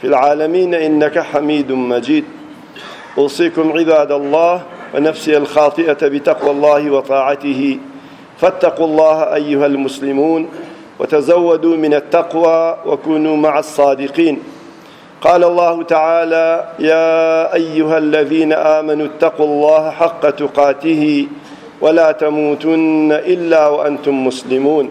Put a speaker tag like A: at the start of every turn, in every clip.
A: في العالمين إنك حميد مجيد أوصيكم عباد الله ونفسي الخاطئة بتقوى الله وطاعته فاتقوا الله أيها المسلمون وتزودوا من التقوى وكونوا مع الصادقين قال الله تعالى يا أيها الذين آمنوا اتقوا الله حق تقاته ولا تموتن إلا وأنتم مسلمون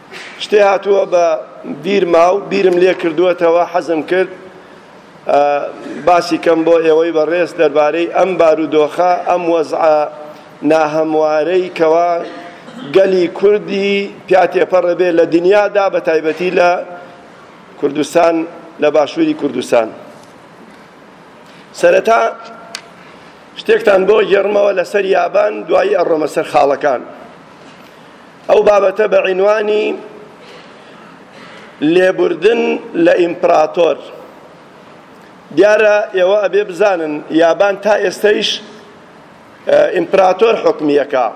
A: شتێ هاتووە بە بیرما و بیرم لێ کردووەتەوە حەزم کرد باسی کەم بۆ ئێوەی بەڕێز دەربارەی ئەم بارودۆخە ئەم وەزعە ناهەموارەی کەوا گەلی کوردی پیاتێپەڕە بێ لە دنیادا بە تایبەتی لە کوردستان لە باشووری کوردستان سەرەتا شتێکتان بۆ گێڕمەوە لەسەر یابان دوایی ئەڕۆمە سەر خاڵەکان ئەو بابەتە بە عینوانی لێبوردن لە ئیمپراتۆر دیارە ئێوە ئەبێ بزانن یابان تا ئێستەیش ئیمپراتۆر حکمیەکە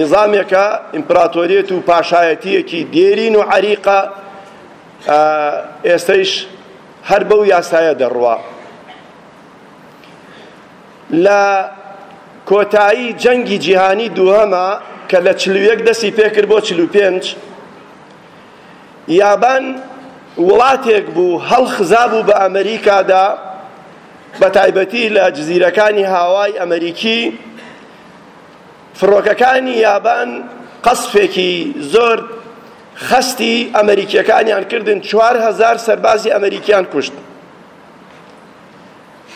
A: نظامێکە ئیمپراتۆریەت و پاشایەتیەکی دێرین و عریقە ئێستەیش هەر بەو یاسایە دەڕوە لە کۆتایی جەنگی جیهانی دووهەما کە لە چل و یەک دەستی پێکرد بۆ چل و پێنج یابان وڵاتێک بوو هەڵخزابوو بە ئەمریکادا بە تایبەتی لە جزیرەکانی هاوای ئەمریکی فڕۆکەکانی یابان قەسفێکی زۆر خەستی ئەمریکیەکانیان کردن چوار هەزار سەربازی ئەمریکیان کوشت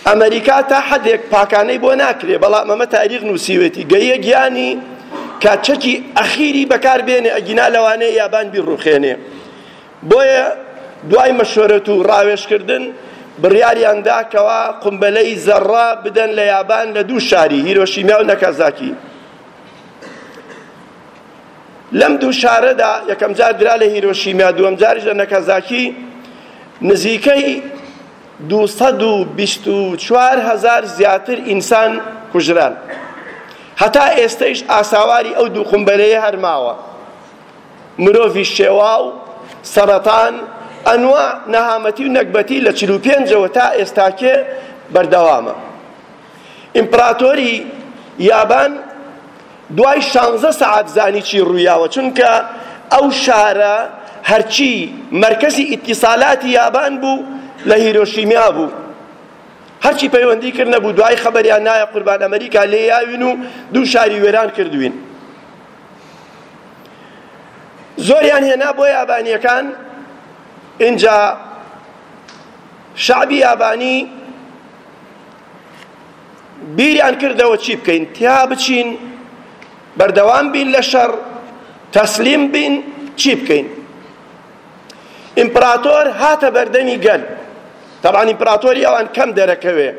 A: ئەمەریکا تا حەدێک پاکانەی بۆ ناکرێ بەڵام ئەمە تاریخ نووسیوێتی گەیە گیانی کە چەکی ئەخیری بەکار بێنێ ئەگینا لەوانەیە یابان بیڕوخێنێ بۆیە دوای مەشوەرەت و ڕاوێشکردن بڕیاریان دا کەوا قمبەلەی زەڕە بدەن لە یابان لە دوو شاری هیرۆشیما و نەکازاکی لەم دوو شارەدا یەکەم جار درا لە هیرۆشیما دووەم جاریش لە نەکازاکی نزیکەی 224 هزار زیاتر ئینسان کوژران هەتا ئێستەیش ئاساواری ئەو دوو قومبەرەیە هەر ماوە مرۆڤی شێواو سەرەتان ئەنوا نەهامەتی و نەگبەتی لە چل و پێنجەوە تا ئێستاکێ بەردەوامە ئیمپڕاتۆری یابان دوای شانزە سەعات زانی چی ڕوویاوە، چونکە ئەو شارە هەرچی مەرکەزی ئیتیسالاتی یابان بوو لە هیرۆشیما بوو، هەرچی پەیوەندی کرد نەبوو، دوایی خەبەریان نایە قوربان ئەمەریکا لێ یاوین و دوو شاری وێران کردووین. زۆریان هێنا بۆ یابانیەکان ئینجا شعبی یابانی بیریان کردەوە چی بکەین تیا بچین بەردەوام بین لە شەڕ تەسلیم بین چی بکەین ئیمپراتۆر هاتە بەردەمی گەل طبعا ئیمپراتۆری ئەوان کەم دەرەکەوێ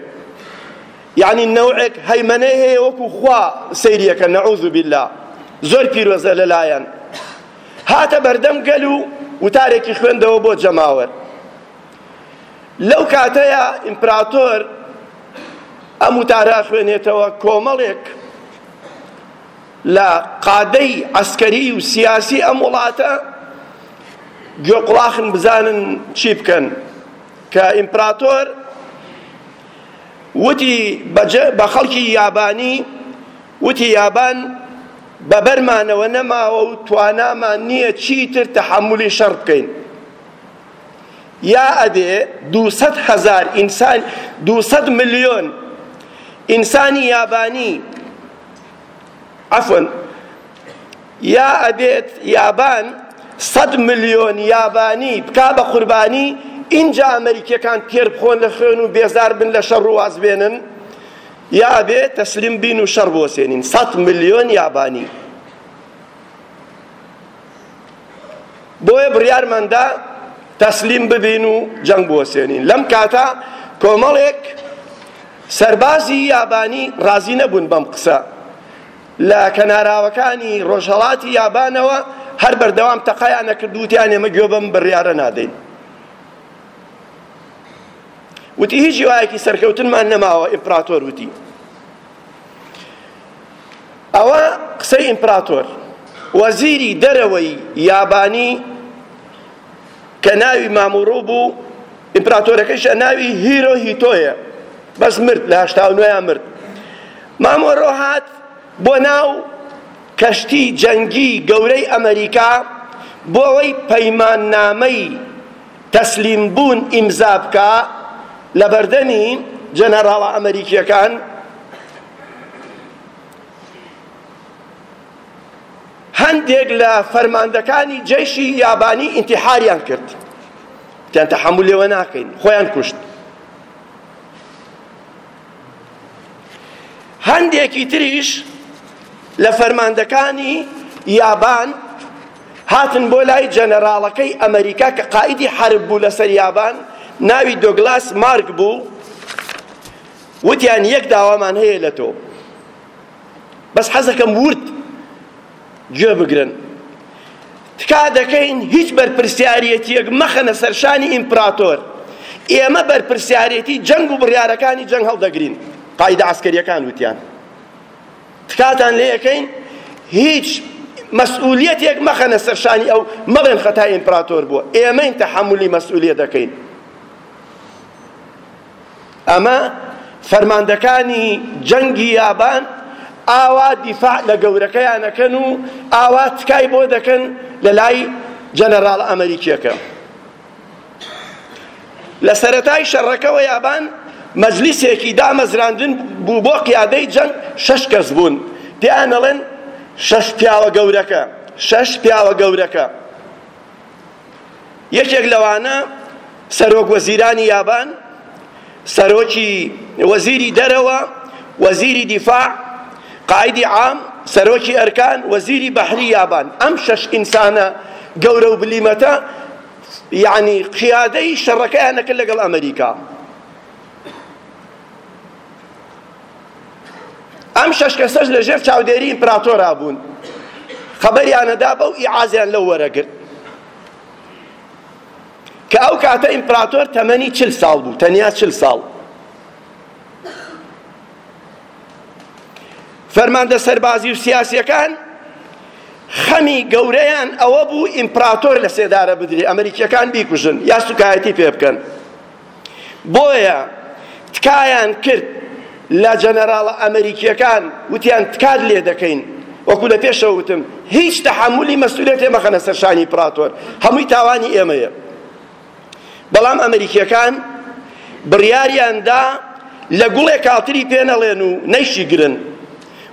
A: یعنی نەوعێک هەیمەنەی هەیە وەکو خوا سەیریەکە نەعوذ بالله زۆر پیرۆزە لەلایەن هاتە بەردەم گەل و وتارێکی خوێندەوە بۆ جەماوەر لەو کاتەیا ئیمپراتۆر ئەم وتارە ئەخوێنێتەوە، کۆمەڵێک لە قادەی عەسکەری و سیاسی ئەم وڵاتە گوێ قوڵاخن بزانن چی بکەن کە ئیمپراتۆر وتی بە خەڵکی یابانی وتی یابان بە بەرمانەوە نەماوە و توانامان نییە چیتر تەحەمولی شەڕ بکەین یا ئەبێ دوو سەد هەزار ئینسان دوو سەد ملیۆن ئینسانی یابانی عفوا یا ئەبێت یابان سەد ملیۆن یابانی بکا بە قوربانی ئینجا ئەمریکیەکان تێر بخۆن لە خوێن و بێزار بن لە شەڕ و واز بێنن یا ئەبێ تەسلیم بین و شەڕ بۆسێنین سەد ملیۆن یابانی بۆیە بڕیارمان دا تەسلیم ببین و جەنگ بوەسێنین لەم کاتە کۆمەڵێک سەربازی یابانی ڕازی نەبوون بەم قسە لە کەناراوەکانی ڕۆژهەڵاتی یابانەوە هەر بەردەوام تەقەیان نەکرد وتیان ئێمە گوێ بەم بڕیارە نادەین وتی هیچ هیوایەکی سەرکەوتنمان نەماوە ئیمپراتۆر وتی ئەوە قسەی ئیمپراتۆر وەزیری دەرەوەی یابانی کە ناوی ماموڕو بوو ئیمپراتۆرەکەیش ناوی هیرۆ هیتۆیە بەس مرد لە هەشتا و نۆیان مرد مامۆرۆ هات بۆ ناو کەشتی جەنگی گەورەی ئەمریکا بۆ ئەوەی پەیماننامەی تەسلیم بوون ئیمزا بکا لە بەردەمی جەنەراڵە ئەمریکیەکان هەندێک لە فەرماندەکانی جەیشی یابانی ئینتیحاریان کرد تیان تەحەمول لێوە ناکەین خۆیان کوشت هەندێکی تریش لە فەرماندەکانی یابان هاتن بۆ لای جەنەراڵەکەی ئەمریکا کە قائیدی حرب بوو لەسەر یابان ناوی دۆگلاس مارک بوو وتیان یەک داوامان هەیە لە تۆ بەس حەزەکەم ورد گوێ بگرن تکا دەکەین هیچ بەرپرسیارەتیەک مەخەنە سەرشانی ئیمپراتۆر ئێمە بەرپرسیارەتی جەنگ و بڕیارەکانی جەنگ هەڵدەگرین قایدە عسکەریەکان وتیان تکاتان لێەکەین هیچ مەسئولیەتێک مەخەنە سەرشانی ئەو مەڵێن خەتای ئیمپراتۆر بووە ئێمەین تەحملی مەسئولیە دەکەین ئەمە فەرماندەکانی جەنگی یابان ئاوا دیفاع لە گەورەکەیان ئەکەن و ئاوا تکای بۆ دەکەن لە لای جەنەراڵ ئەمریکیەکە لە سەرەتای شەڕەکەوە یابان مەجلیسێکی دامەزراندن بوو بۆ قیادەی جەنگ شەش کەس بوون پێیان ئەڵێن شەش پیاوە گەورەکە شەش پیاوە گەورەکە یەکێک لەوانە سەرۆک وەزیرانی یابان، سەرۆکی وەزیری دەرەوە، وەزیری دیفاع، قائیدی عام، سەرۆکی ئەرکان، وەزیری بەحری یابان. ئەم شەش ئینسانە گەورە و بلیمەتە یعنی قیادەی شەڕەکەیان دەکرد لەگەڵ ئەمریکا. ئەم شەش کەسەش لە ژێر چاودێری ئیمپراتۆرا بوون خەبەریانەدا بەو ئیعازیان لەو وەرەگرت کە ئەو کاتە ئیمپراتۆر تەمەنی چل ساڵ بوو تەنیا چل ساڵ فەرماندە سەربازی و سیاسیەکان خەمی گەورەیان ئەوە بوو ئیمپراتۆر لە سێدارە بدرێ ئەمریکیەکان بیکوژن یا سوکایەتی پێ بکەن بۆیە تکایان کرد لە جەنەراڵە ئەمریکیەکان وتیان تکات لێ دەکەین وەکو لە پێشەوە وتم هیچ تەحەمولی مەسئولیەتێ مەخەنە سەر شانی پراتۆر هەمووی تاوانی ئێمەیە بەڵام ئەمریکیەکان بڕیاریان دا لە گوڵێ کاتری پێنەڵێن و نەیشی گرن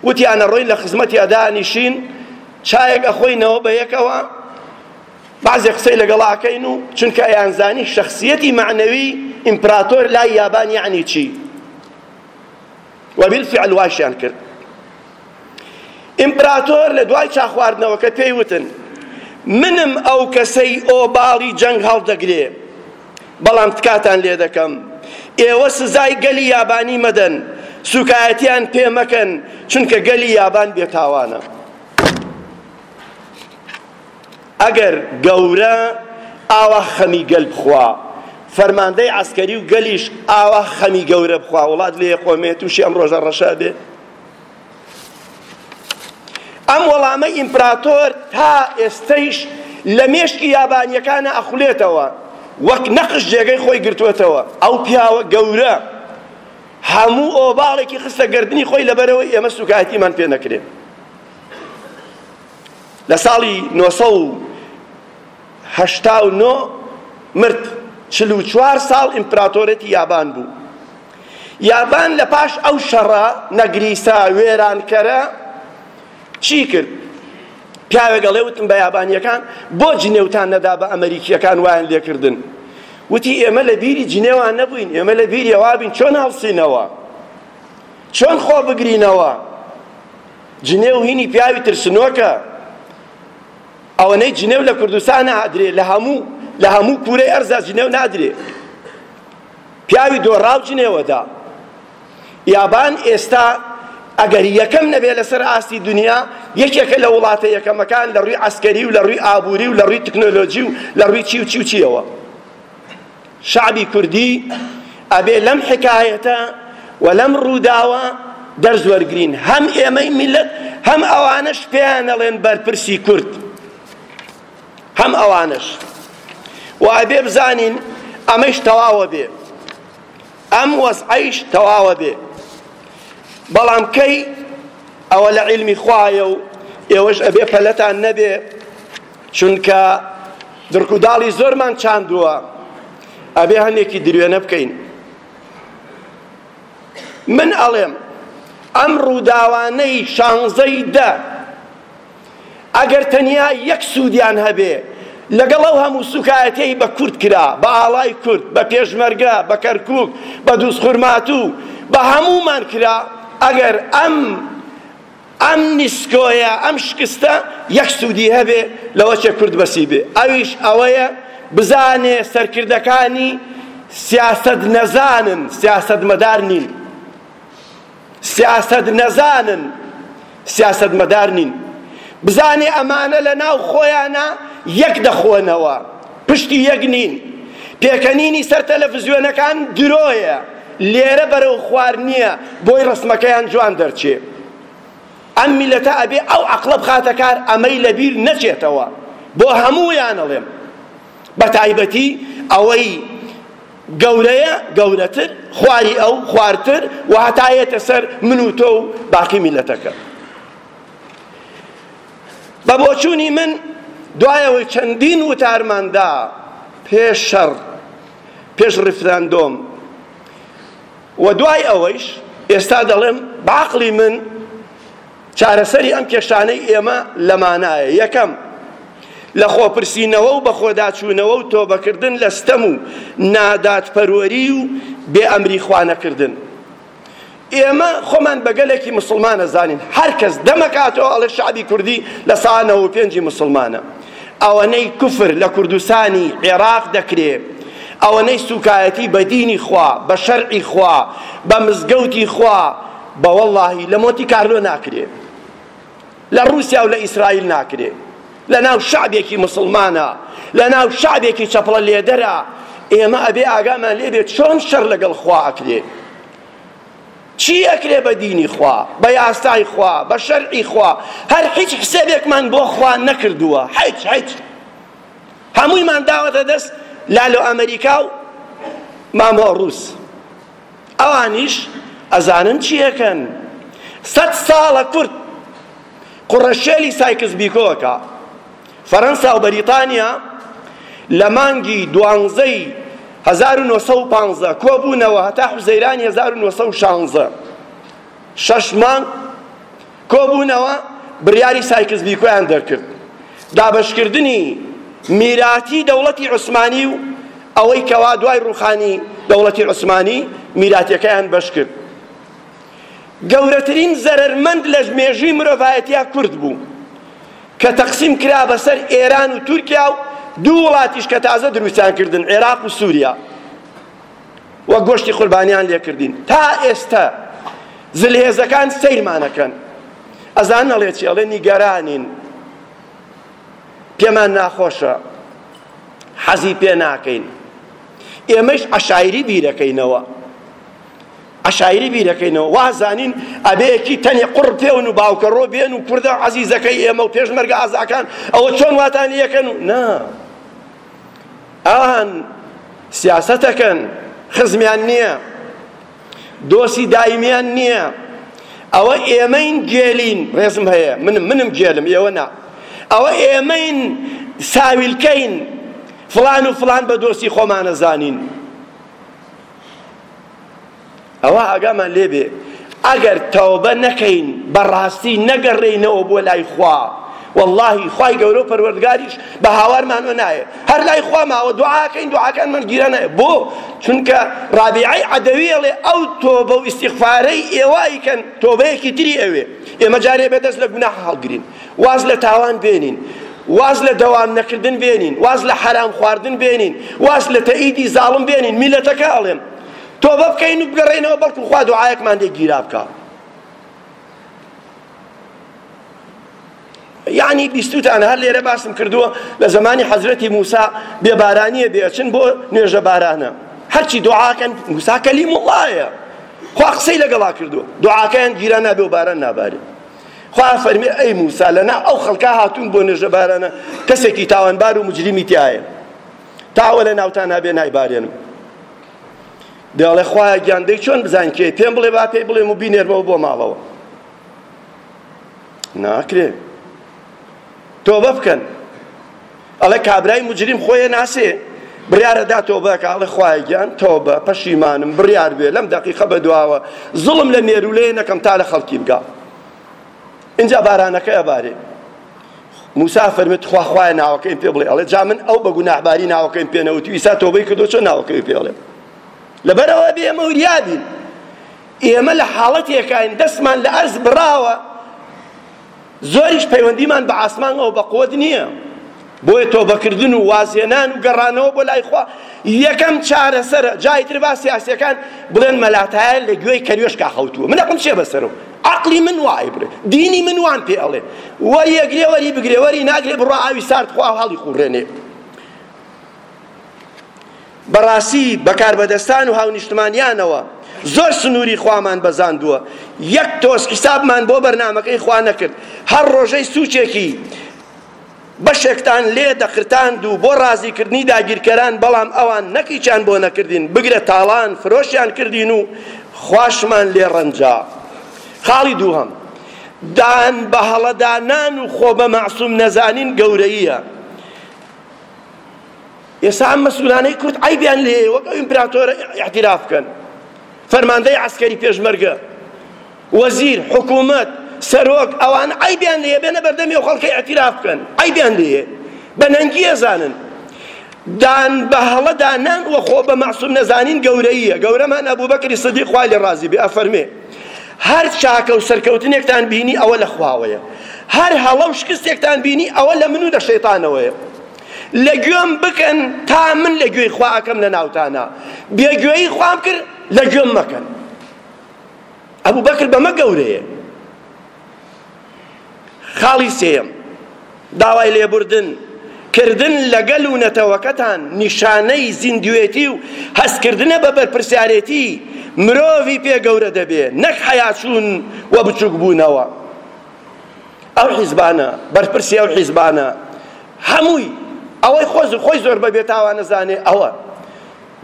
A: وتیانە ڕۆین لە خزمەتی ئەدا نیشین چایەک ئەخۆینەوە بە یەکەوە بەعزێ قسەی لەگەڵ ئاکەین و چونکە ئەیانزانی شەخسیەتی مەعنەوی ئیمپراتۆر لای یابان یعنی چی وبالفعل واشیان کرد ئیمپراتۆر لە دوای چاخواردنەوەکە پێی وتن منم ئەو کەسەی ئۆباڵی جەنگ هەڵدەگرێ بەڵام تکاتان لێ دەکەم ئێوە سزای گەلی یابانی مەدەن سوکایەتیان پێ مەکەن چونکە گەلی یابان بێتاوانە ئەگەر گەورە ئاوا خەمی گەل بخوا فەرماندەی عەسکەری و گەلیش ئاوا خەمی گەورە بخوا وڵات لێ قۆمێ تووشی ئەم ڕۆژە ڕەشە بێ ئەم وەڵامە ئیمپراتۆر تا ئێستەیش لە مێشکی یابانیەکانە ئەخولێتەوە وەک نەقش جێگەی خۆی گرتووەتەوە ئەو پیاوە گەورە هەموو ئۆباڵێکی خستە گردنی خۆی لەبەرەوەی ئێمە سوکایەتیمان پێ نەکرێت لە ساڵی نۆ سەد و هەشتا و نۆ مرد، چل و چوار ساڵ ئیمپراتۆرێتی یابان بوو. یابان لە پاش ئەو شەڕە نەگریسە وێرانکەرە چی کرد؟ پیاوێک ئەڵێ وتم بە یابانییەکان بۆ جنێوتان نەدا بە ئەمەریکییەکان وایان لێکردن وتی ئێمە لە بیری جنێوان نەبووین ئێمە لە بیری ئەوا بین چۆن هەڵسینەوە چۆن خۆ بگرینەوە جنێو هینی پیاوی ترسنۆکە ئەوەنەی جنێو لە کوردستان نادرێ لە هەموو لە هەموو کورەی ئەرزا جنێو نادرێ پیاوی دۆڕاو جنێوەدا یابان ئێستا ئەگەر یەکەم نەبێ لەسەر ئاستی دنیا یەکێکە لە وڵاتە یەکەمەکان لە ڕووی عسکەری و لە ڕووی ئابووری و لە ڕووی تەکنۆلۆژی و لە ڕووی چی و چی و چیەوە شەعبی کوردی ئەبێ لەم حکایەتە و لەم ڕووداوە دەرس وەرگرین هەم ئێمەی میللەت هەم ئەوانەش پێیان ئەڵێن بەرپرسی کورد هەم ئەوانەش و ئەبێ بزانین ئەمەش تەواوە بێ ئەم وەزعەیش تەواوە بێ بەڵام کەی ئەوە لە عیلمی خوایە و ئێوەش ئەبێ پەلەتان نەبێ چونکە دڕک و داڵی زۆرمان چاندووە ئەبێ هەنێکی دروێنە بکەین من ئەڵێم ئەم ڕووداوانەی شانزەی دە ئەگەر تەنیا یەک سوودیان هەبێ لەگەڵ ئەو هەموو سوکایەتەی بە کورد کرا بە ئاڵای کورد بە پێشمەرگە بە کەرکک بە دووسخورماتوو بە هەموومان کرا ئەگەر ئەم ئەم نیسکۆیە ئەم شکستە یەک سوودی هەبێ لەوە چێ کورد بەسی بێ ئەویش ئەوەیە بزانێ سەرکردەکانی سیاسەت نەزانن سیاسەت مەدار نین سیاسەت نەزانن سیاسەت مەدار نین بزانێ ئەمانە لە ناو خۆیانە یەک دەخۆنەوە پشتی یەک نین. پێکەنینی سەر تەلەفزیۆنەکان درۆیە، لێرە بەرەو خوار نیە بۆی ڕەسمەکەیان جوان دەرچێ. ئەم میلەتە ئەبێ ئەو عەقڵە بخاتە کار ئەمەی لەبیر نەچێتەوە. بۆ هەموویان ئەڵێم. بەتایبەتی ئەوەی گەورەیە گەورەتر، خواری ئەو خوارتر و هەتا یەتە سەر من و تۆ و باقی میلەتەکە. بە بۆچوونی من دوای ئەوەی چەندین وتارمان دا پێش شەڕ پێش ڕیفراندۆم و دوای ئەوەیش ئێستا دەڵێم بە عەقڵی من چارەسەری ئەم کێشانەی ئێمە لەمانایە یەکەم لە خۆپرسینەوە و بەخۆداچوونەوە و تۆبەکردن لە ستەم و نادادپەروەری و بێ ئەمری خوانەکردن ئێمە خۆمان بە گەلێکی مسلمان ئەزانین هەر کەس دەمەکاتەوە ئەڵێ شەعبی کوردی لە سەدا نەوە و پێنجی موسڵمانە ئەوەنەی کفر لە کوردستانی عێراق دەکرێ ئەوەنەی سوکایەتی بە دینی خوا بە شەرعی خوا بە مزگەوتی خوا بە وەڵڵاهی لە مۆنتی کارلۆ ناکرێ لە ڕوسیا و لە ئیسرائیل ناکرێ لەناو شعبێکی مسلمانە لەناو شعبێکی چەپڵە لێدەرە ئێمە ئەبێ ئاگامان لێبێت چۆن شەر لەگەڵ خوا ئەکرێ چی ئەکرێ بە دینی خوا بە یاسای خوا بە شەرعی خوا هەر هیچ حسێبێکمان بۆ خوا نەکردووە هیچ هیچ هەموویمان داوەتە دەست لالۆ ئەمریکا و مامۆ ڕووس ئەوانیش ئەزانن چی ئەکەن سەد ساڵە کورد قوڕەشێلی سایکس بیکۆکە فەرەنسا و بەریتانیا لە مانگی دوانزەی 1950 کۆبوونەوە هەتا حوزەیرانی 1916 شەش مانگ کۆبوونەوە بڕیاری سایکس بیکۆیان دەرکرد دابەشکردنی میراتی دەوڵەتی عوسمانی و ئەوەی کەوا دوای ڕوخانی دەوڵەتی عوسمانی میراتەکەیان بەشکرد گەورەترین زەرەرمەند لە مێژووی مرۆڤایەتیا کورد بوو کە تەقسیم کرا بەسەر ئێران و تورکیا و دوو وڵاتیش کە تازە دروستیان کردن عێراق و سووریا و گۆشتی قوربانیان لێکردین تا ئێستا زلهێزەکان سەیرمانەکەن ئەزان ئەڵێ چی ئەڵێ نیگەرانین پێمان ناخۆشە حەزی پێ ناکەین ئێمەش عەشایری بیرەکەینەوە عشایری بیرەکەینەوە وازانین ئەبەیەکی تەنی قڕ پێون و باوکەڕۆ بێن و کوردە عزیزەکەی ئێمە و پێشمەرگە ئازاکان ئەوە چۆن واتان یەکەن و نا ئەوان سیاسەتەکەن خزمیان نییە دۆسی دایمیان نییە ئەوە ئێمەین گێلین ڕێزم هەیە منم منم گێلم ئێوە نا ئەوە ئێمەین ساویلکەین فلان و فلان بە دۆستی خۆمانە زانین ئەوا ئاگامان لێبێ ئەگەر تەوبە نەکەین بەڕاستی نەگەڕێینەوە بۆ لای خوا واللهی خوای گەورە و پەروەردگاریش بە هاوارمانەوە نایە هەر لای خوا ماوە دوعاکەین دوعاکانمان گیرا نایە بۆ چونکە ڕابیعی عەدەوی ئەڵێ ئەو تۆبە و ئیستیغفارەی ئێوای کەن تۆبەیەکی تری ئەوێ ئێمە جارێ بەدەست لە گوناح هەڵگرین واز لە تاوان بێنین واز لە دەوام نەکردن بێنین واز لە حەرام خواردن بێنین واز لە تەئیدی زاڵم بێنین میلەتەکە ئەڵێم تۆبە بکەین و بگەڕێینەوە بەڵکو خوا دوعایەکمان لێ گیرا بکە یعنی بیستوتان هەر لێرە باسم کردووە لە زمانی حەزرەتی موسا بێبارانیە دێچن بۆ نوێژە بارانە هەرچی دوعاکەن موسا کەلیم وڵایە خوا قسەی لەگەڵا کردو دوعاکەیان گیرا نابێ و باران نابارێت خوا فەرمی ئەی موسا لەنا ئەو خەڵکە هاتوون بۆ نوێژە بارانە کەسێکی تاوانبار و مجرمی تایە تاوە لە ناوتان هەبێ نایبارێنم دەڵێ خوایە گیان دەی چۆن بزان کێ پێم بڵێ با پێی بڵێم و بینێرمەوە بۆ ماڵەوە ناکرێ تۆبە بکەن ئەڵێ کابرای مجریم خۆیە ناسێ بڕیارە دا تۆبەکە ئەڵێ خوایە گیان تۆبە پەشیمانم بڕیار بێ لەم دەقیقە بە دواوە زڵم لە نێرولەیە نەکەم تا لە خەڵکی بگا اینجا بارانەکە ئەبارێ موسا فەرمێت تخوا خوایە ناوەکەی پێ بڵێ ئەڵێ جا من ئەو بە گوناحباری ناوەکەی پێ نەوتی ئیسا تۆبەی کردو چۆن ناوەکەی پێ ئەڵێ لەبەرەوە بێ ئێمە وریابین ئێمە لە حاڵەتێکاین دەستمان لە ئەرز بڕاوە زۆریش پەیوەندیمان بە ئاسمانەوە بە قوت نییە بۆیە تۆبەکردن و وازێنان و گەڕانەوە بۆ لای خوا یەکەم چارەسەرە جای تر با سیاسەکان بڵێن مەلاتایە لە گوێی کەروێشکا خەوتووە من ئەقم چێ بەسەرەوە عەقڵی من وا ئەیبڕێ دینی من وام پێ ئەڵێ وەری ئەگرێ وەری بگرێ وەری ناگرێ بڕۆ ئاوی سارد خۆ ئاو هەڵیخوڕێنێ بەڕاستی بەکاربەدەستان و هاونیشتمانیانەوە زۆر سنووری خوامان بەزاندووە یەک تۆز حیسابمان بۆ بەرنامەکەی خوا نەکرد هەر ڕۆژەی سوچێکی بەشێکتان لێ دەقرتاند و بۆ ڕازی کردنی داگیرکەران بەڵام ئەوان نەک هیچیان بۆ نەکردین بگرە تاڵان فرۆشیان کردین و خواشمان لێ ڕەنجا خاڵی دووهەم دان بە هەڵەدانان و خۆ بە مەعسوم نەزانین گەورەییە ئێستا ئەم مەسولانەی کورد عیبیان لێ وەک ئەو ئیمپراتۆرە اعتراف بکەن فەرماندەی عسکەری پێشمەرگە وەزیر، حکومەت، سەرۆک، ئەوان عەیبیان لێیە بێنە بەردەمی ئەو خەڵکە ئیعتیراف بکەن، عەیبیان لێیە بە نەنگی ئەزانن دان بە هەڵە دانان و خۆ بە مەعسوم نەزانین گەورەییە، گەورەمان ئەبوبەکری سدیق خوای لێ ڕازی بێ ئەفەرمێ هەر چاکە و سەرکەوتنێکتان بینی ئەوە لە خواوەیە، هەر هەڵە و شکستێکتان بینی ئەوە لە من و لە شەیتانەوەیە. لە گوێم بکەن تا من لە گوێی خوا ئەکەم لە ناوتانا، بێگوێیی خوام کرد لە گوێم مەکەن. ئەبو بەکر بەمە گەورەیە خاڵی سێم داوای لێبوردن کردن لەگەل و نەتەوەکەتان نیشانەی زیندوێتی و هەستکردنە بە بەرپرسیارێتی مرۆڤی پێ گەورە دەبێ نەک حەیاچوون و بچووک بوونەوە ئەو حیزبانە بەرپرسی ئەو حیزبانە هەمووی ئەوەی خۆز خۆی زۆر بە بێتاوانە زانێ ئەوە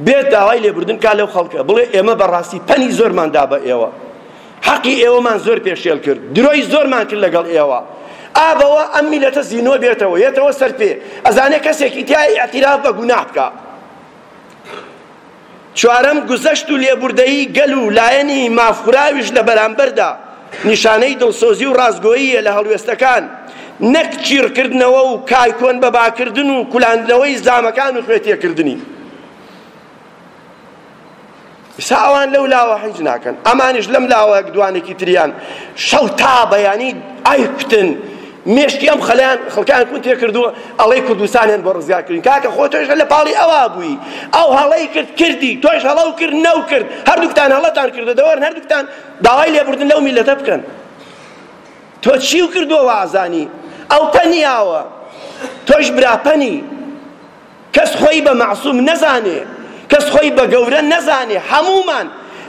A: بێت داوای لێبوردن بکات لەو خەڵکە بڵێ ئێمە بەڕاستی پەنی زۆرمان دا بە ئێوە حەقی ئێوەمان زۆر پێشێل کرد درۆی زۆرمان کرد لەگەڵ ئێوە ئابەوە ئەم میلەتە زینۆ بێتەوە یێتەوە سەر پێ ئەزانێ کەسێکی تای ئەتیراف بە گوناه بکە چوارەم گوزەشت و لێبوردەیی گەل و لایەنی مافخوراویش لە بەرامبەردا نیشانەی دڵسۆزی و ڕاستگۆییە لە هەڵوێستەکان، نەک چیڕکردنەوە و کای کۆن بە باکردن و کولاندنەوەی زامەکان و خوێتیەکردنی. ئیستا ئەوان لەو لاوە حیز ناکەن، ئەمانیش لەم لاوە یەک دوانێکی تریان شەو تا بەیانی ئایکوتن، مێشکی ئەم خەلیان خەڵکان کون تێکردووە ئەڵێ کوردستانیان بۆ ڕزگار کردین کاکە خۆ تۆش لە پاڵی ئەوا بووی ئەو هەڵەی کرد کردی تۆش هەڵە و کرد نەوکرد هەردووکتان هەڵەتان کردە دەوەرن هەردووکتان داوای لێبوردن لەو میلەتە بکەن تۆ چیو کردووە وازانی ئەو پەنیاوە تۆش برا پەنی کەس خۆی بە معصوم نەزانێ کەس خۆی بە گەورە نەزانێ هەمومان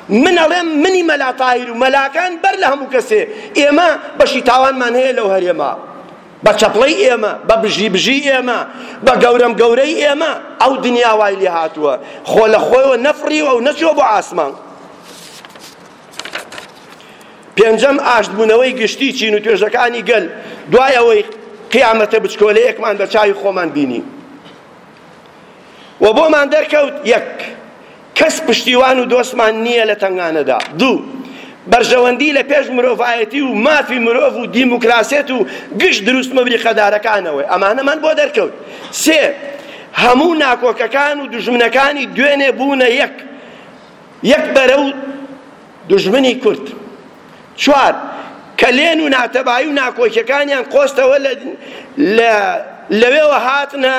A: من ئەڵێم منی مەلا تاهیر و مەلاکان بەر لە هەموو کەسێ ئێمە بەشی تاوانمان هەیە لەو هەرێمە بە چەپڵەی ئێمە، بە بژی بژی ئێمە، بە گەورەم گەورەی ئێمە ئەو دنیا وای لێ هاتووە، خۆ لە خۆیەوە نەفڕیوە و نەچووە بۆ ئاسمان. پێنجەم ئاشتبوونەوەی گشتی چین و توێژەکانی گەل دوای ئەوەی قیامەتە بچکۆلەیەکمان بە چاوی خۆمان بینی. وە بۆمان دەرکەوت، یەک. کەس پشتیوان و دۆستمان نییە لە تەنگانەدا. دوو. بەرژەوەندی لە پێش مرۆڤایەتی و مافی مرۆڤ و دیموکراسێت و گشت دروستمە بریقەدارەکانەوەی ئەمانەمان بۆ دەرکەوت. سێ. هەموو ناکۆکەکان و دوژمنەکانی دوێنێ بوونە یەک. یەک بەرە و دوژمنی کورد. چوار، کەلێن و ناتەبایی و ناکۆکیەکانیان قۆستەوە لە لەوێوە هاتنە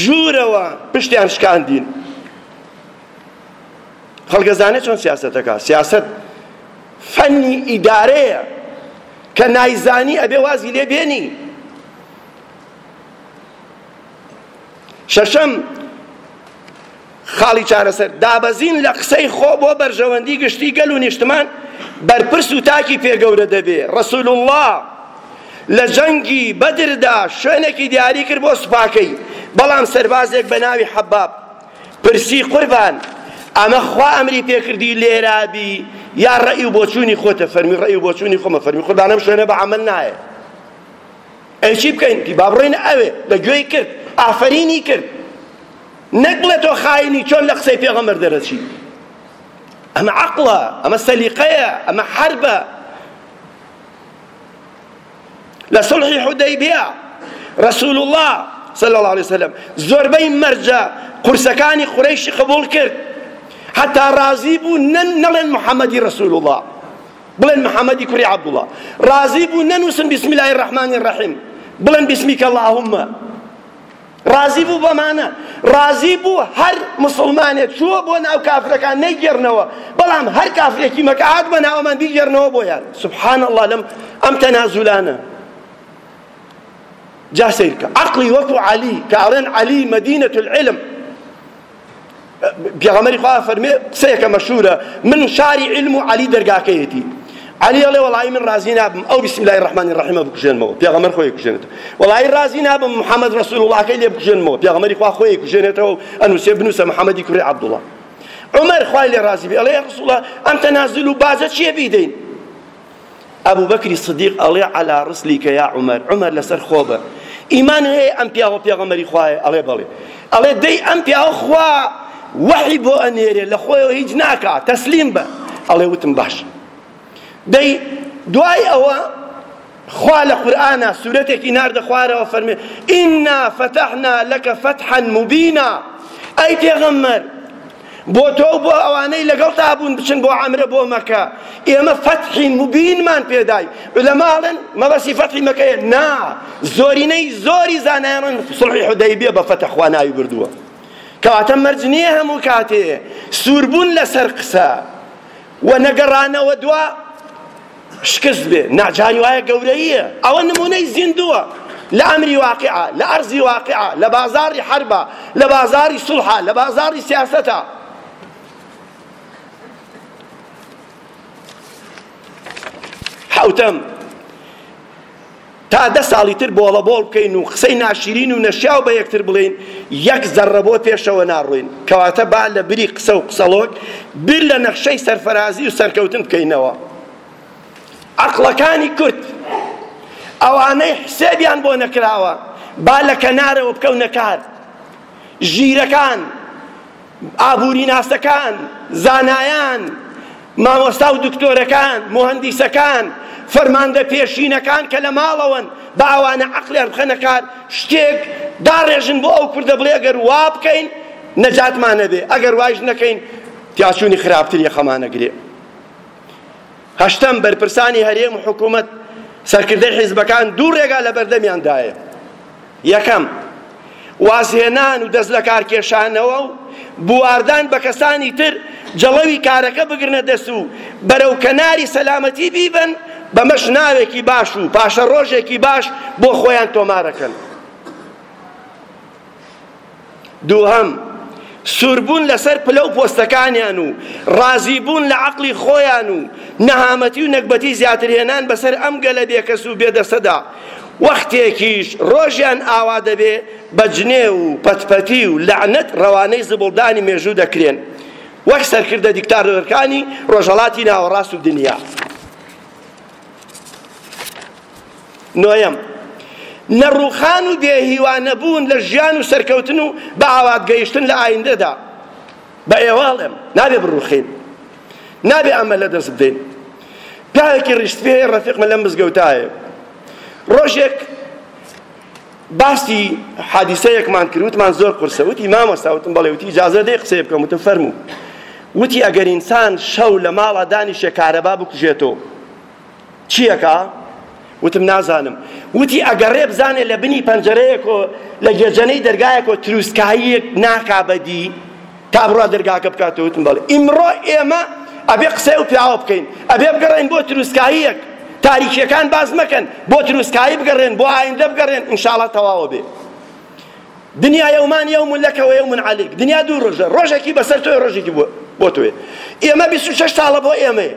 A: ژوورەوە پشتیان شکاندین خەڵک ئەزانێت چۆن سیاسەتەکە سیاسەت فەنی ئیدارەیە کە نایزانی ئەبێ وازی لێ بێنی شەشەم خاڵی چارەسەر، دابەزین لە قسەی خۆ بۆ بەرژەوەندی گشتی گەل و نیشتمان بەرپرس و تاکی پێ گەورە دەبێ. رسول اللە لە جەنگی بەدردا شوێنێکی دیاری کرد بۆ سوپاکەی، بەڵام سەربازێک بە ناوی حەباب پرسی، قوربان ئەمە خوا ئەمری پێ کردی لێرا بی یا رەئی و بۆچوونی خۆتە؟ فەرمووی، رەئی و بۆچوونی خۆمە. فەرمووی، قوربان ئەم شوێنە بە عەمەل نایێ. ئەی چی بکەین؟ وتی، با بڕۆینە ئەوێ. لە گوێی کرد. ئافەرینی کرد. نەک بڵێ تۆ خاینی چۆن لە قسەی پێغەمبەر دەرەچی ئەمە عەقڵە ئەمە سەلیقەیە ئەمە حربە لە سڵحی حودەیبیە رسول الله صلی الله عليه وسلم زۆربەی مەرجە قورسەکانی قورەیشی قبول کرد حتا رازی بوو نەڵێن محەممەدی رسول الله بڵێن محەممەدی کوڕی عەبدوڵڵا رازی بوو نەنووسن بسم الله الرحمن الرحیم بڵێن بسمیکە اللهم ڕازی بوو بەمانە ڕازی بوو هەر مسوڵمانێک چووە بۆ ناو کافرەکان نەیگێڕنەوە بەڵام هەر کافرێکی مەکە هات بە ناوەمان بیگێڕنەوە بۆیان سبحان الله لەم ئەم تەنازولانە جا سیرکە عقلی وەکو علی کە ئەڵێن علی مدینە العلم پێغەمەری خوا فەرمێ قسەیەکە مەشهورە من شاری علم و عەلی دەرگاکەیەتی علی ئەڵێ وەڵایی من ڕازی نابم ئەو بسم الله الرحمن الرحیم بکوژێنمەوە پێغەمبەر خۆی کوژێنێت وەڵایی ڕازی نابم محمد رسول الله کەی لێ بکوژێنمەوە پێغەمبەری خوا خۆی کوژێنێتەوە ئەنووسێ بنووسە محمدی کوڕی عبدالله عمر خوای لێ ڕازی بێ ئەڵێ رسول الله ئەم تەنازل و باجە چیە بیدەین ئەبو بەکری صدیق ئەڵێ عەلا ڕسلیکە یا عومەر عومەر لەسەر خۆ بە ئیمان هەیە ئەم پیاوە پێغەمەری خوایە ئەڵێ بەڵێ ئەڵێ دەی ئەم پیاوە خوا وەحی بۆ ئەنێرێ لە خۆیەوە هیچ ناکا تەسلیم بە ئەڵێ وتم باش دەی دوای ئەوە خوا لە قورئانا سورەتێکی ناردە خوارەوە فەرمێ ئینا فەتەحنا لەکە فەتحەن مبینا ئەی پێغەمبەر بۆ تۆ و بۆ ئەوانەی لەگەڵتا بوون بچن بۆ عەمرە بۆ مەکە ئێمە فەتحی مبینمان پێدای علەما ئەڵێن مەبەسی فەتحی مەکەیە نا زۆرینەی زۆری زانایان سڵحی حودەیبیە بە فەتح خوا ناوی بردووە کەواتە مەرج نییە هەموو کاتێ سووربوون لەسەر قسە و نەگەڕانەوە دوا شکست بێ نا جاری وایە گەورەییە ئەوە نمونەی زیندووە لە ئەمری واقعە لە ئەرزی واقعە لە بازاری حربە لە بازاری سڵحە لە بازاری سیاستە حوتەم تا دە ساڵی تر بۆڵە بۆڵ بکەین و قسەی ناشیرین و نەشیاو بە یەکتر بڵێین، یەک زەڕە بۆ پێشەوە ناڕۆین. کەواتە با لە بری قسە و قسەڵۆک، بیر لە نەخشەی سەرفەرازی و سەرکەوتن بکەینەوە. عەقڵەکانی کورد، ئەوانەی حسێبیان بۆ نەکراوە، با لە کەنارەوە بکەونە کار. ژیرەکان. ئابووریناسەکان، زانایان، مامۆستا و دکتۆرەکان، موهەندیسەکان، فەرماندە پێشینەکان کە لە ماڵەوەن با ئەوانە عەقڵیان بخەنە کار، شتێک داڕێژن بۆ ئەو کوردە بڵێ ئەگەر وا بکەین نەجاتمان ئەبێ، ئەگەر وایش نەکەین تیاچوونی خراپتر یەخەمان ئەگرێ. هەشتەم، بەرپرسانی هەرێم و حکوومەت، سەرکردەی حیزبەکان دوو ڕێگا لە بەردەمیان دایە. یەکەم، وازهێنان و دەستلەکارکێشانەوە و بوواردان بە کەسانی تر، جڵەوی کارەکە بگرنە دەست و بەرەو کەناری سەلامەتی بیبەن، بەمەش ناوێکی باش و پاشەڕۆژێکی باش بۆ خۆیان تۆمارەکەن. دووهەم، سووربوون لەسەر پلە و پۆستەکانیان و ڕازیبوون لە عەقڵی خۆیان و نەهامەتی و نەگبەتی زیاترهێنان بەسەر ئەم گەلە بێکەس و بێدەسەدا، وەختێکیش ڕۆژیان ئاوا دەبێ بە جنێو و پەتپەتی و لەعنەت ڕەوانەی زبڵدانی مێژوو دەکرێن وەک سەرکردە دیکتاتۆرەکانی ڕۆژهەڵاتی ناوەڕاست و دنیا. نۆیەم لە ڕوخان و بێهیوا نەبوون لە ژیان و سەرکەوتن و بە ئاوات گەیشتن لە ئایندەدا بە ئێواڵێم نابێ بڕوخین نابێ ئەمە لە دەست بدەین پیاوێکی ڕیشتپێ ڕەفیقمە لەم مزگەوتایە ڕۆژێک باسی حادیسەیەکمان کرد وتمان زۆر قورسە وتی مامۆستا وتم بەڵێ وتی ئیجازە دەی قسەی بکەم وتم فەرموو وتی ئەگەر ئینسان شەو لە ماڵا دانیشێ کارەبا بکوژێتەوە چیەکە وتم نازانم وتی ئەگەڕێ بزانێ لە بنی پەنجەرەیەکۆ لە گێجەنەی دەرگایەکۆ تروسکاییەک ناکا بەدی تا بڕوا دەرگاکە بکاتەوە وتم بەڵێ ئیمڕۆ ئێمە ئەبێ قسەی ئەو پیاوە بکەین ئەبێ بگەڕێن بۆ تروسکاییەک تاریکیەکان باس مەکەن بۆ تروسکایی بگەڕێن بۆ ئایندە بگەڕێن ئینشاڵا تەواوە بێ دنیا یومان یوم لەکە و یوم علیک دنیا دوو ڕۆژە ڕۆژێکی بەسەر تۆی ڕۆژێکی بۆ تۆێ ئێمە بیست و شەش ساڵە بۆ ئێمەیە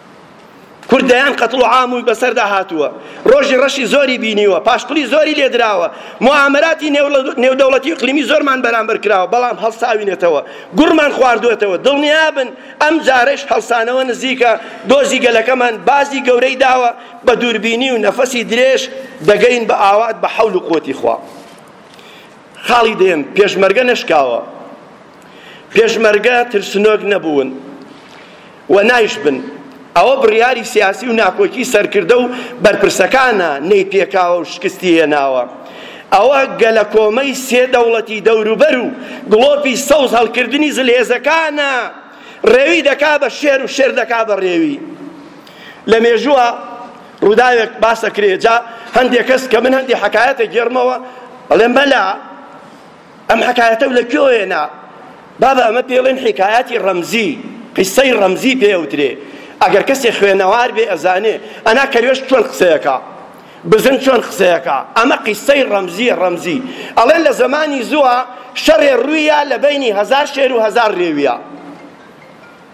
A: کورد دەیان قەتڵ و عام و بەسەردا هاتووە ڕۆژی ڕەشی زۆری بینیوە پاشقلی زۆری لێدراوە معامەراتی نێودەوڵەتی و اقلیمی زۆرمان بەرامبەر کراوە بەڵام هەڵساوینەتەوە گوڕمان خواردووەتەوە دڵنیابن ئەم جارەش هەڵسانەوە نزیکە دۆزی گەلەکەمان بازی گەورەی داوە بە دووربینی و نەفەسی درێژ دەگەین بە ئاوات بە حەول و قوتی خوا خاڵی دێم پێشمەرگە نەشکاوە پێشمەرگە ترسنۆک نەبوون و نایش بن ئەوە بڕیاری سیاسی و ناکۆکی سەرکردە و بەرپرسەکانە نەی پێکاوە و شکستی هێناوە ئەوە گەلە کۆمەی سێ دەوڵەتی دەوروبەر و گڵۆپی سەوز هەڵکردنی زلهێزەکانە ڕێوی دەکا بە شێر و شێر دەکا بە ڕێوی لە مێژووە ڕووداوێک باسەکرێ جا هەندێک کەس کە من هەندێک حکایەتە گێرمەوە ئەڵێم بەلا ئەم حکایەتە و لە کوێوە هێنا بابە ئەمە پێ بڵێن حکایەتی ڕەمزی قیسەی ڕەمزی پێ ئەوترێ ئەگەر کەسێ خوێنەوار بێ ئەزانێ ئەنا کەروێش چۆن قسەیەکە بزن چۆن قسەیەکە ئەمە قیسەی ڕەمزیە ڕەمزی ئەڵێن لە زەمانی زووە شەڕێ ڕوویە لە بینی هەزار شێر و هەزار ڕێویە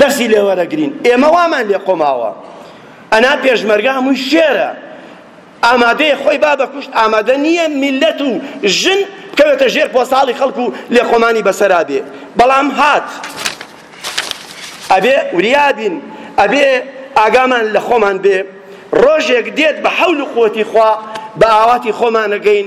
A: دەستی لێ وەرەگرین ئێمە وامان لێ قۆماوە ئەنا پێشمەرگە هەمووی شێرە ئامادەیە خۆی با بەکوشت ئامادە نییە میلەت و ژن بکەوێتە ژێر پۆستاڵی خەڵک و لێقۆمانی بەسەرا بێ بەڵام هات ئەبێ وریابین ئەبێ ئاگامان لە خۆمان بێ ڕۆژێک دێت بە حەول و قوتی خوا بە ئاواتی خۆمانەگەین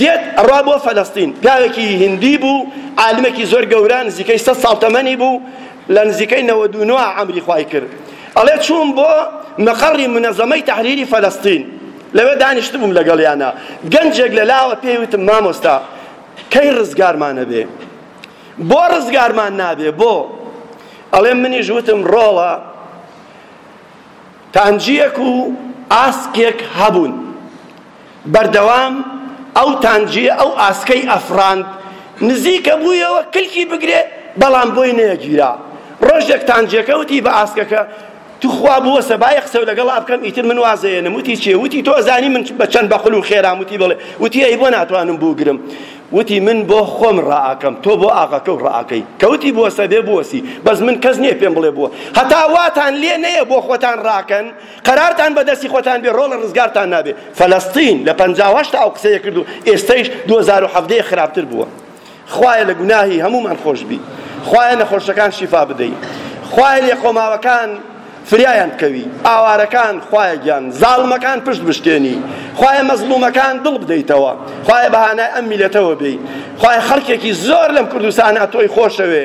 A: دێت ئەڕا بۆ فەلەستین. پیاوێکی هیندی بوو، عالمێکی زۆر گەورە، نزیکەی سەد ساڵ تەمەنی بوو، لە نزیکەی نەوەد و نۆ عەمری خوای کرد. ئەڵێ چووم بۆ مەقەڕی منەزەمەی تەحریری فەلەستین، لەوێ دانیشتبووم لەگەڵیانا. گەنجێک لە لاوە پێی وتم مامۆستا کەی ڕزگارمان ئەبێ؟ بۆ ڕزگارمان نابێ؟ بۆ؟ ئەڵێ منیش وتم ڕۆڵە تانجیەک و ئاسکێک هەبوون. بەردەوام ئەو تانجیە ئەو ئاسکەی ئەفڕاند نزیکە بوویەوە کلکی بگرێ بەڵام بۆی نەگیرا ڕۆژێک تانجیەکە وتی بە ئاسکەکە توخوا بوەسە بایە قسە لەگەڵ ئابکەم ئیتر من وازەیەنم وتی چێ وتی تۆ زانی من بە چەند بەقل و خێرام وتی بڵێ وتی ئەی بۆ ناتوانم بوگرم وتی من بۆ خۆم ڕائەکەم تۆ بۆ ئاغەکە و ڕائەکەی کەوتی بوەسە بێ بوەسی بەس من کەس نییە پێم بڵێ بووە هەتا واتان لێ نەیە بۆ خۆتان ڕاکەن قەرارتان بە دەستی خۆتان بێ ڕۆڵە ڕزگارتان نابێ فەلەستین لە پەنجا و هەشتا ئەو قسەیە کرد و ئێستەیش دوو هەزار و حەڤدە خراپتر بووە خوایە لە گوناهی هەموومان خۆش بی خوایە نەخۆشەکان شیفا بدەی خوایە لێقۆماوەکان فریایان بکەوی ئاوارەکان خوایە گیان زاڵمەکان پشت بشکێنی خوایە مەزڵومەکان دڵ بدەیتەوە خوایە بەهانای ئەم میلەتەوە بێی خوایە خەڵکێکی زۆر لەم کوردستانە تۆی خۆشەوێ